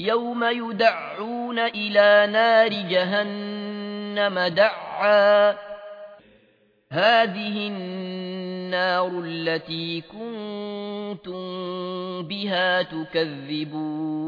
يوم يدعون إلى نار جهنم دعا هذه النار التي كنتم بها تكذبون